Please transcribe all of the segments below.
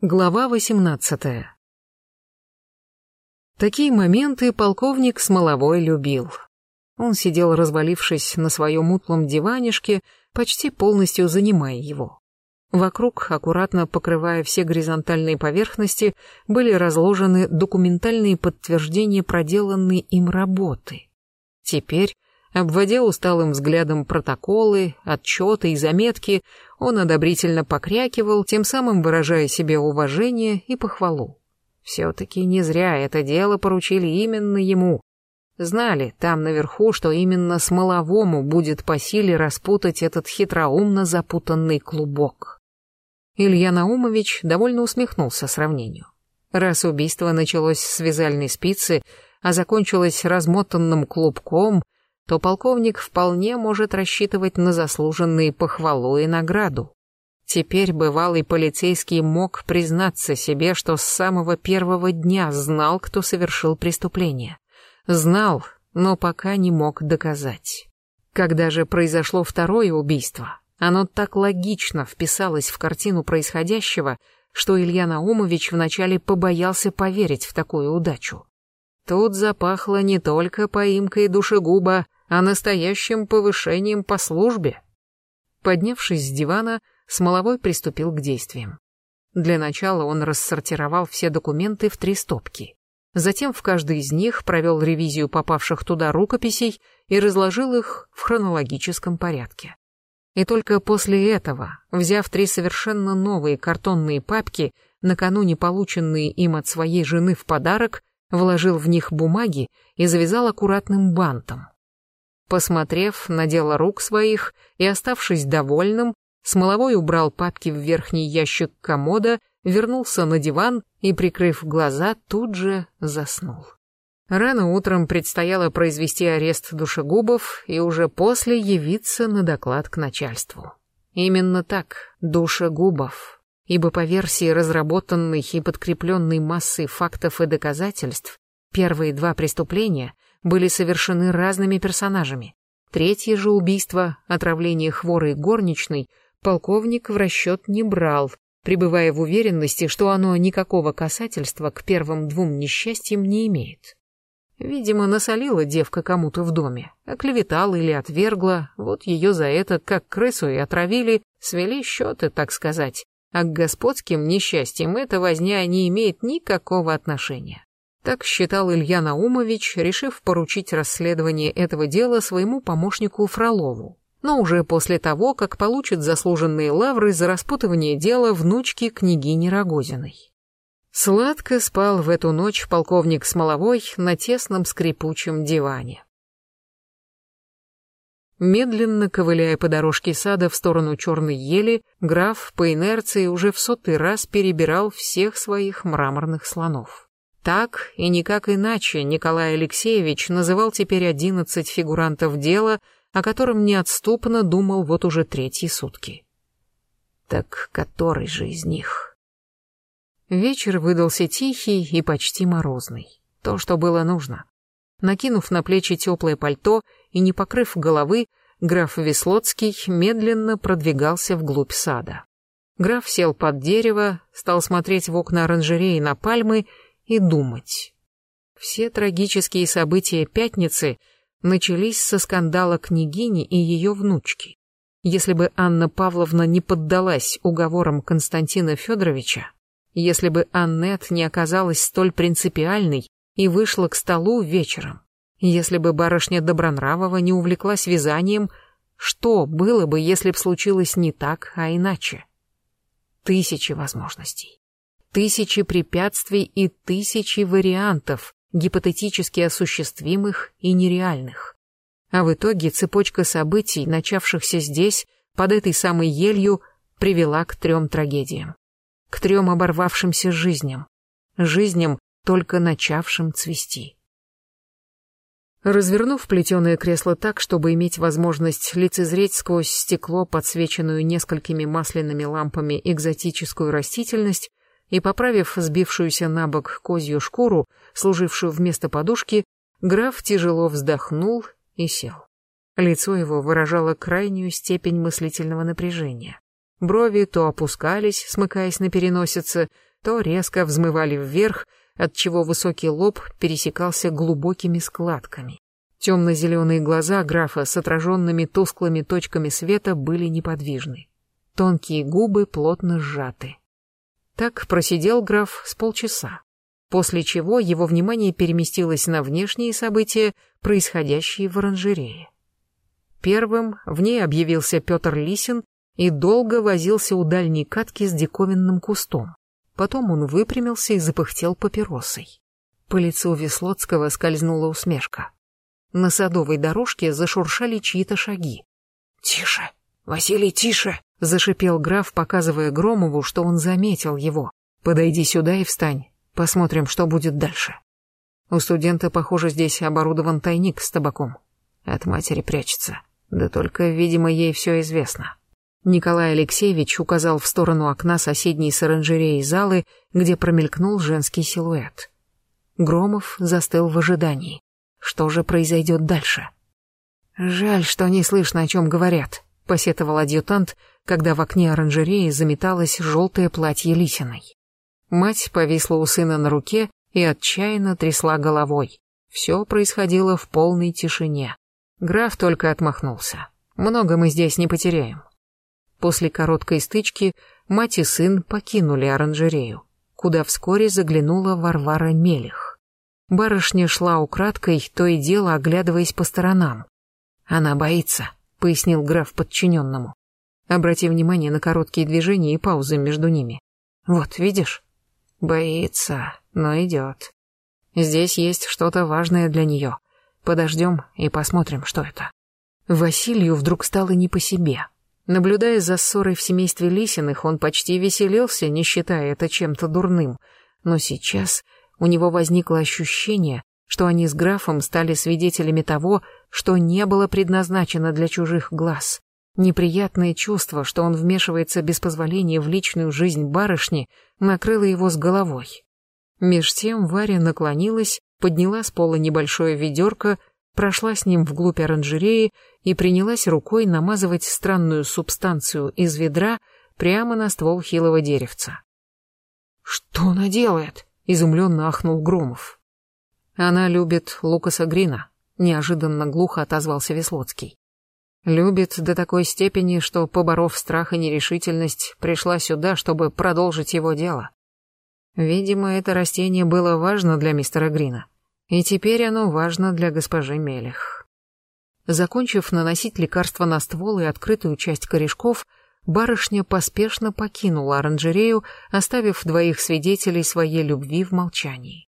Глава 18 Такие моменты полковник Смоловой любил. Он сидел, развалившись на своем утлом диванишке, почти полностью занимая его. Вокруг, аккуратно покрывая все горизонтальные поверхности, были разложены документальные подтверждения проделанной им работы. Теперь Обводя усталым взглядом протоколы, отчеты и заметки, он одобрительно покрякивал, тем самым выражая себе уважение и похвалу. Все-таки не зря это дело поручили именно ему. Знали там наверху, что именно Смоловому будет по силе распутать этот хитроумно запутанный клубок. Илья Наумович довольно усмехнулся сравнению. Раз убийство началось с вязальной спицы, а закончилось размотанным клубком — то полковник вполне может рассчитывать на заслуженные похвалу и награду. Теперь бывалый полицейский мог признаться себе, что с самого первого дня знал, кто совершил преступление. Знал, но пока не мог доказать. Когда же произошло второе убийство, оно так логично вписалось в картину происходящего, что Илья Наумович вначале побоялся поверить в такую удачу. Тут запахло не только поимкой душегуба, а настоящим повышением по службе. Поднявшись с дивана, Смоловой приступил к действиям. Для начала он рассортировал все документы в три стопки. Затем в каждой из них провел ревизию попавших туда рукописей и разложил их в хронологическом порядке. И только после этого, взяв три совершенно новые картонные папки, накануне полученные им от своей жены в подарок, вложил в них бумаги и завязал аккуратным бантом. Посмотрев на дело рук своих и оставшись довольным, Смоловой убрал папки в верхний ящик комода, вернулся на диван и, прикрыв глаза, тут же заснул. Рано утром предстояло произвести арест душегубов и уже после явиться на доклад к начальству. Именно так, душегубов, ибо по версии разработанной и подкрепленной массой фактов и доказательств, первые два преступления — были совершены разными персонажами. Третье же убийство, отравление хворой горничной, полковник в расчет не брал, пребывая в уверенности, что оно никакого касательства к первым двум несчастьям не имеет. Видимо, насолила девка кому-то в доме, оклеветала или отвергла, вот ее за это, как крысу и отравили, свели счеты, так сказать, а к господским несчастьям эта возня не имеет никакого отношения. Так считал Илья Наумович, решив поручить расследование этого дела своему помощнику Фролову. Но уже после того, как получит заслуженные лавры за распутывание дела внучки княгини Рогозиной. Сладко спал в эту ночь полковник Смоловой на тесном скрипучем диване. Медленно ковыляя по дорожке сада в сторону черной ели, граф по инерции уже в сотый раз перебирал всех своих мраморных слонов. Так и никак иначе Николай Алексеевич называл теперь одиннадцать фигурантов дела, о котором неотступно думал вот уже третьи сутки. Так который же из них? Вечер выдался тихий и почти морозный. То, что было нужно. Накинув на плечи теплое пальто и не покрыв головы, граф Веслоцкий медленно продвигался вглубь сада. Граф сел под дерево, стал смотреть в окна оранжереи на пальмы и думать. Все трагические события пятницы начались со скандала княгини и ее внучки. Если бы Анна Павловна не поддалась уговорам Константина Федоровича, если бы Аннет не оказалась столь принципиальной и вышла к столу вечером, если бы барышня Добронравова не увлеклась вязанием, что было бы, если б случилось не так, а иначе? Тысячи возможностей тысячи препятствий и тысячи вариантов, гипотетически осуществимых и нереальных. А в итоге цепочка событий, начавшихся здесь, под этой самой елью, привела к трем трагедиям. К трем оборвавшимся жизням. Жизням, только начавшим цвести. Развернув плетеное кресло так, чтобы иметь возможность лицезреть сквозь стекло, подсвеченную несколькими масляными лампами экзотическую растительность, и, поправив сбившуюся на бок козью шкуру, служившую вместо подушки, граф тяжело вздохнул и сел. Лицо его выражало крайнюю степень мыслительного напряжения. Брови то опускались, смыкаясь на переносице, то резко взмывали вверх, отчего высокий лоб пересекался глубокими складками. Темно-зеленые глаза графа с отраженными тусклыми точками света были неподвижны. Тонкие губы плотно сжаты. Так просидел граф с полчаса, после чего его внимание переместилось на внешние события, происходящие в оранжерее. Первым в ней объявился Петр Лисин и долго возился у дальней катки с диковинным кустом. Потом он выпрямился и запыхтел папиросой. По лицу Веслоцкого скользнула усмешка. На садовой дорожке зашуршали чьи-то шаги. «Тише! Василий, тише!» — зашипел граф, показывая Громову, что он заметил его. «Подойди сюда и встань. Посмотрим, что будет дальше». У студента, похоже, здесь оборудован тайник с табаком. От матери прячется. Да только, видимо, ей все известно. Николай Алексеевич указал в сторону окна соседней с оранжереей залы, где промелькнул женский силуэт. Громов застыл в ожидании. Что же произойдет дальше? «Жаль, что не слышно, о чем говорят», — посетовал адъютант, когда в окне оранжереи заметалось желтое платье Лисиной. Мать повисла у сына на руке и отчаянно трясла головой. Все происходило в полной тишине. Граф только отмахнулся. «Много мы здесь не потеряем. После короткой стычки мать и сын покинули оранжерею, куда вскоре заглянула Варвара Мелих. Барышня шла украдкой, то и дело оглядываясь по сторонам. «Она боится», — пояснил граф подчиненному. Обрати внимание на короткие движения и паузы между ними. «Вот, видишь?» «Боится, но идет. Здесь есть что-то важное для нее. Подождем и посмотрим, что это». Василию вдруг стало не по себе. Наблюдая за ссорой в семействе Лисиных, он почти веселился, не считая это чем-то дурным. Но сейчас у него возникло ощущение, что они с графом стали свидетелями того, что не было предназначено для чужих глаз. Неприятное чувство, что он вмешивается без позволения в личную жизнь барышни, накрыло его с головой. Меж тем Варя наклонилась, подняла с пола небольшое ведерко, прошла с ним вглубь оранжереи и принялась рукой намазывать странную субстанцию из ведра прямо на ствол хилого деревца. «Что она делает?» — изумленно ахнул Громов. «Она любит Лукаса Грина», — неожиданно глухо отозвался Веслоцкий. «Любит до такой степени, что, поборов страх и нерешительность, пришла сюда, чтобы продолжить его дело. Видимо, это растение было важно для мистера Грина. И теперь оно важно для госпожи Мелих. Закончив наносить лекарство на ствол и открытую часть корешков, барышня поспешно покинула оранжерею, оставив двоих свидетелей своей любви в молчании.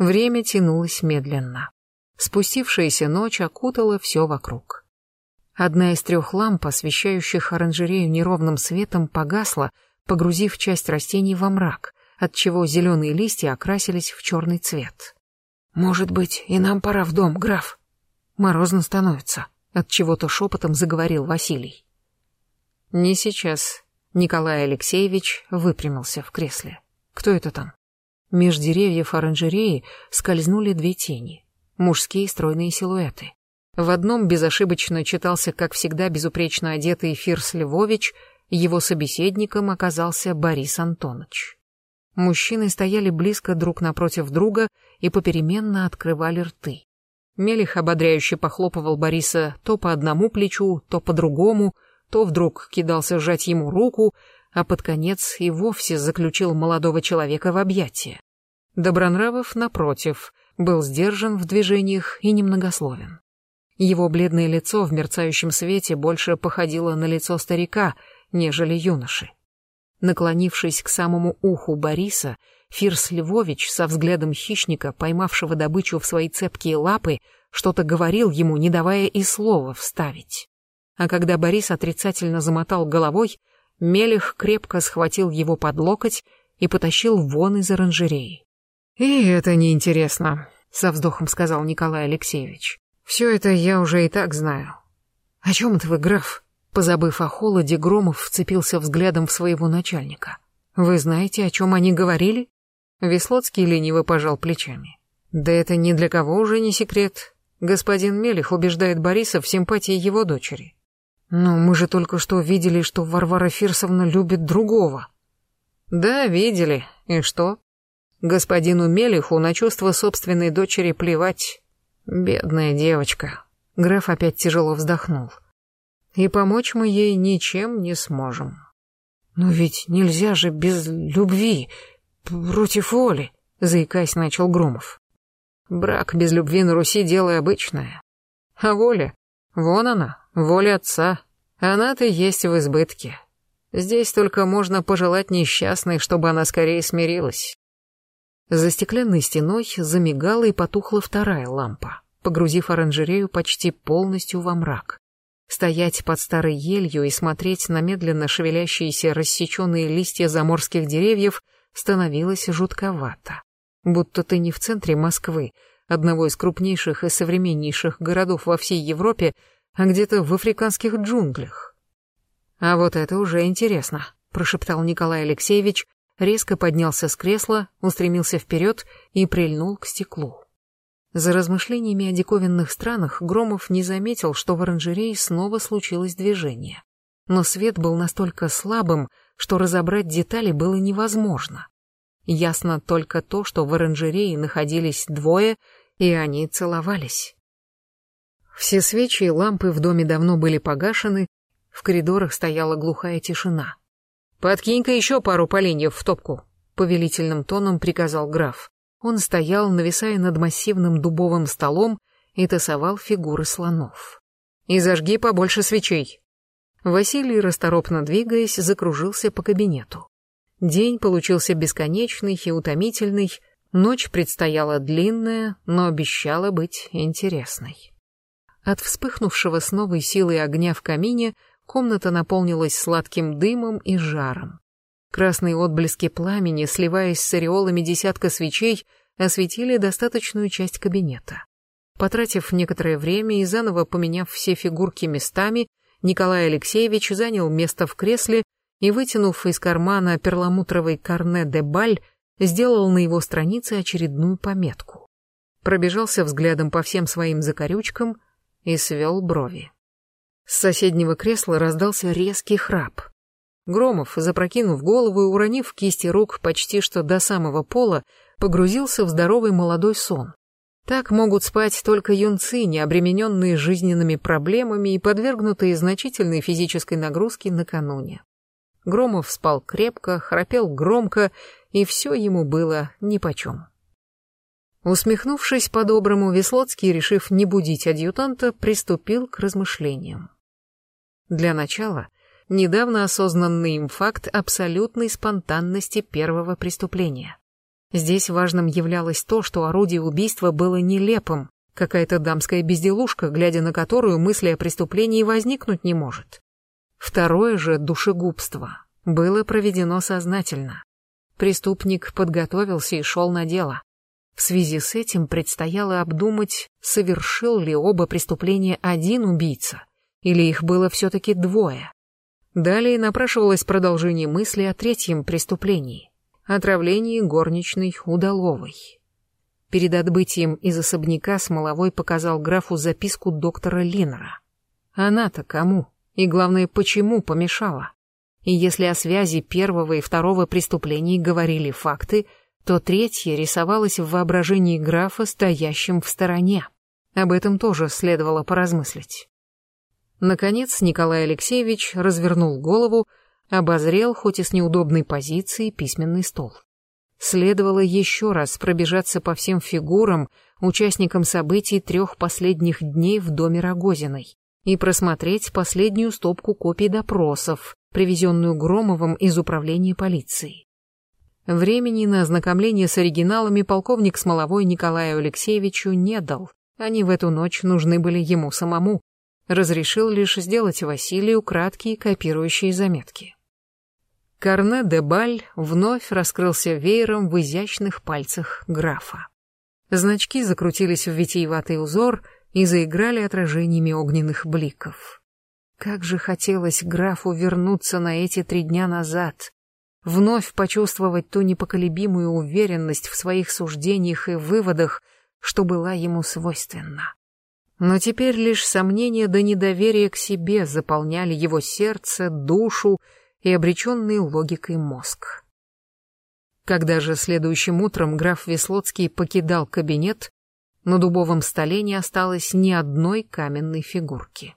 Время тянулось медленно. Спустившаяся ночь окутала все вокруг. Одна из трех ламп, освещающих оранжерею неровным светом, погасла, погрузив часть растений во мрак, отчего зеленые листья окрасились в черный цвет. «Может быть, и нам пора в дом, граф?» Морозно становится, отчего-то шепотом заговорил Василий. «Не сейчас». Николай Алексеевич выпрямился в кресле. «Кто это там?» Меж деревьев оранжереи скользнули две тени. Мужские стройные силуэты. В одном безошибочно читался, как всегда, безупречно одетый Фирс Львович, его собеседником оказался Борис Антонович. Мужчины стояли близко друг напротив друга и попеременно открывали рты. Мелих ободряюще похлопывал Бориса то по одному плечу, то по другому, то вдруг кидался сжать ему руку, а под конец и вовсе заключил молодого человека в объятия. Добронравов, напротив, был сдержан в движениях и немногословен. Его бледное лицо в мерцающем свете больше походило на лицо старика, нежели юноши. Наклонившись к самому уху Бориса, Фирс Львович со взглядом хищника, поймавшего добычу в свои цепкие лапы, что-то говорил ему, не давая и слова вставить. А когда Борис отрицательно замотал головой, Мелих крепко схватил его под локоть и потащил вон из оранжереи. «И это неинтересно», — со вздохом сказал Николай Алексеевич. «Все это я уже и так знаю». «О чем это вы, граф?» Позабыв о холоде, Громов вцепился взглядом в своего начальника. «Вы знаете, о чем они говорили?» Веслоцкий лениво пожал плечами. «Да это ни для кого уже не секрет. Господин Мелих убеждает Бориса в симпатии его дочери. Но мы же только что видели, что Варвара Фирсовна любит другого». Да, видели. И что? Господину Мелиху на чувства собственной дочери плевать. Бедная девочка. Граф опять тяжело вздохнул. И помочь мы ей ничем не сможем. Но ведь нельзя же без любви, против воли, заикаясь, начал Громов. Брак без любви на Руси дело обычное. А воля? Вон она, воля отца. Она-то есть в избытке. Здесь только можно пожелать несчастной, чтобы она скорее смирилась. За стеклянной стеной замигала и потухла вторая лампа, погрузив оранжерею почти полностью во мрак. Стоять под старой елью и смотреть на медленно шевелящиеся рассеченные листья заморских деревьев становилось жутковато. Будто ты не в центре Москвы, одного из крупнейших и современнейших городов во всей Европе, а где-то в африканских джунглях. А вот это уже интересно, прошептал Николай Алексеевич, резко поднялся с кресла, устремился вперед и прильнул к стеклу. За размышлениями о диковинных странах Громов не заметил, что в оранжерее снова случилось движение. Но свет был настолько слабым, что разобрать детали было невозможно. Ясно только то, что в оранжерее находились двое, и они целовались. Все свечи и лампы в доме давно были погашены, в коридорах стояла глухая тишина. «Подкинь-ка еще пару поленьев в топку», — повелительным тоном приказал граф. Он стоял, нависая над массивным дубовым столом, и тасовал фигуры слонов. «И зажги побольше свечей». Василий, расторопно двигаясь, закружился по кабинету. День получился бесконечный и утомительный, ночь предстояла длинная, но обещала быть интересной. От вспыхнувшего с новой силой огня в камине комната наполнилась сладким дымом и жаром. Красные отблески пламени, сливаясь с ореолами десятка свечей, осветили достаточную часть кабинета. Потратив некоторое время и заново поменяв все фигурки местами, Николай Алексеевич занял место в кресле и, вытянув из кармана перламутровый карне де баль, сделал на его странице очередную пометку. Пробежался взглядом по всем своим закорючкам и свел брови. С соседнего кресла раздался резкий храп. Громов, запрокинув голову и уронив кисти рук почти что до самого пола, погрузился в здоровый молодой сон. Так могут спать только юнцы, не обремененные жизненными проблемами и подвергнутые значительной физической нагрузке накануне. Громов спал крепко, храпел громко, и все ему было нипочем. Усмехнувшись по-доброму, Веслоцкий, решив не будить адъютанта, приступил к размышлениям. Для начала — недавно осознанный им факт абсолютной спонтанности первого преступления. Здесь важным являлось то, что орудие убийства было нелепым, какая-то дамская безделушка, глядя на которую мысли о преступлении возникнуть не может. Второе же душегубство было проведено сознательно. Преступник подготовился и шел на дело. В связи с этим предстояло обдумать, совершил ли оба преступления один убийца, или их было все-таки двое. Далее напрашивалось продолжение мысли о третьем преступлении — отравлении горничной Удаловой. Перед отбытием из особняка Смоловой показал графу записку доктора Линнера. Она-то кому? И главное, почему помешала? И если о связи первого и второго преступлений говорили факты, то третье рисовалось в воображении графа стоящим в стороне. Об этом тоже следовало поразмыслить. Наконец Николай Алексеевич развернул голову, обозрел, хоть и с неудобной позиции, письменный стол. Следовало еще раз пробежаться по всем фигурам, участникам событий трех последних дней в доме Рогозиной, и просмотреть последнюю стопку копий допросов, привезенную Громовым из управления полиции. Времени на ознакомление с оригиналами полковник Смоловой Николаю Алексеевичу не дал, они в эту ночь нужны были ему самому, разрешил лишь сделать Василию краткие копирующие заметки. Карне де Баль вновь раскрылся веером в изящных пальцах графа. Значки закрутились в витиеватый узор и заиграли отражениями огненных бликов. Как же хотелось графу вернуться на эти три дня назад, вновь почувствовать ту непоколебимую уверенность в своих суждениях и выводах, что была ему свойственна. Но теперь лишь сомнения да недоверие к себе заполняли его сердце, душу и обреченный логикой мозг. Когда же следующим утром граф Веслоцкий покидал кабинет, на дубовом столе не осталось ни одной каменной фигурки.